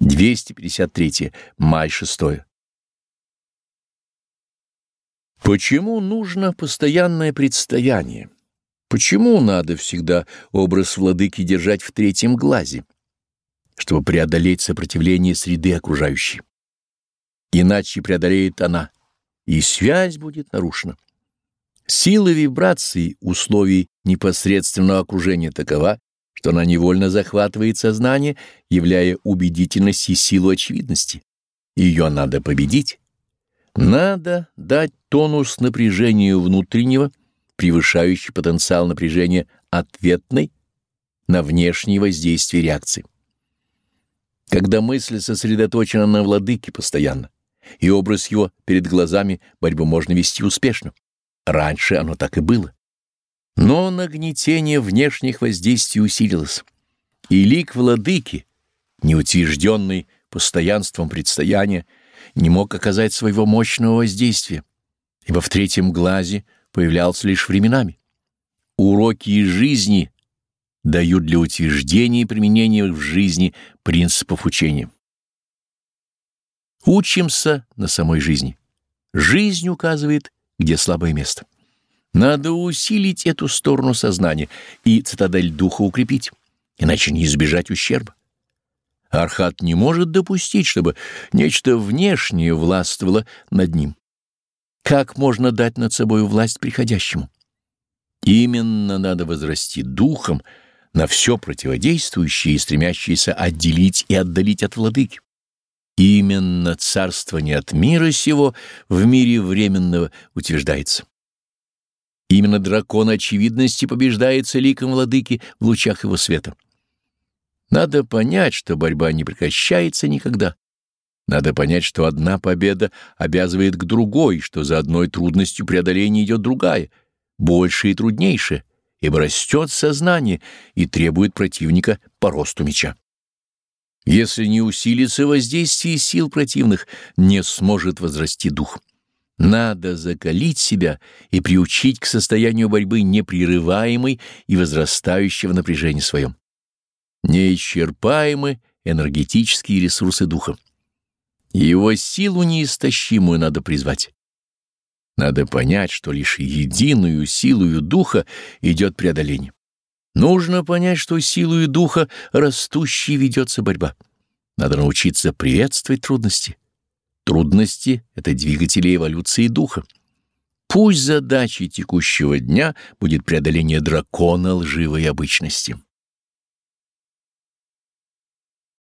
253. Май 6. Почему нужно постоянное предстояние? Почему надо всегда образ владыки держать в третьем глазе? Чтобы преодолеть сопротивление среды окружающей. Иначе преодолеет она, и связь будет нарушена. Сила вибраций условий непосредственного окружения такова, что она невольно захватывает сознание, являя убедительность и силу очевидности. Ее надо победить. Надо дать тонус напряжению внутреннего, превышающий потенциал напряжения ответной на внешние воздействия реакции. Когда мысль сосредоточена на владыке постоянно, и образ его перед глазами, борьбу можно вести успешно. Раньше оно так и было. Но нагнетение внешних воздействий усилилось, и лик владыки, неутвержденный постоянством предстояния, не мог оказать своего мощного воздействия, ибо в третьем глазе появлялся лишь временами. Уроки из жизни дают для утверждения и применения в жизни принципов учения. Учимся на самой жизни. Жизнь указывает, где слабое место. Надо усилить эту сторону сознания и цитадель духа укрепить, иначе не избежать ущерба. Архат не может допустить, чтобы нечто внешнее властвовало над ним. Как можно дать над собой власть приходящему? Именно надо возрасти духом на все противодействующее и стремящееся отделить и отдалить от владыки. Именно царство не от мира сего в мире временного утверждается. Именно дракон очевидности побеждается ликом владыки в лучах его света. Надо понять, что борьба не прекращается никогда. Надо понять, что одна победа обязывает к другой, что за одной трудностью преодоления идет другая, большая и труднейшая, ибо растет сознание и требует противника по росту меча. Если не усилится воздействие сил противных, не сможет возрасти дух. Надо закалить себя и приучить к состоянию борьбы непрерываемой и возрастающего напряжения своем. Неисчерпаемы энергетические ресурсы духа. Его силу неистощимую надо призвать. Надо понять, что лишь единую силою духа идет преодоление. Нужно понять, что силою духа растущей ведется борьба. Надо научиться приветствовать трудности. Трудности — это двигатели эволюции духа. Пусть задачей текущего дня будет преодоление дракона лживой обычности.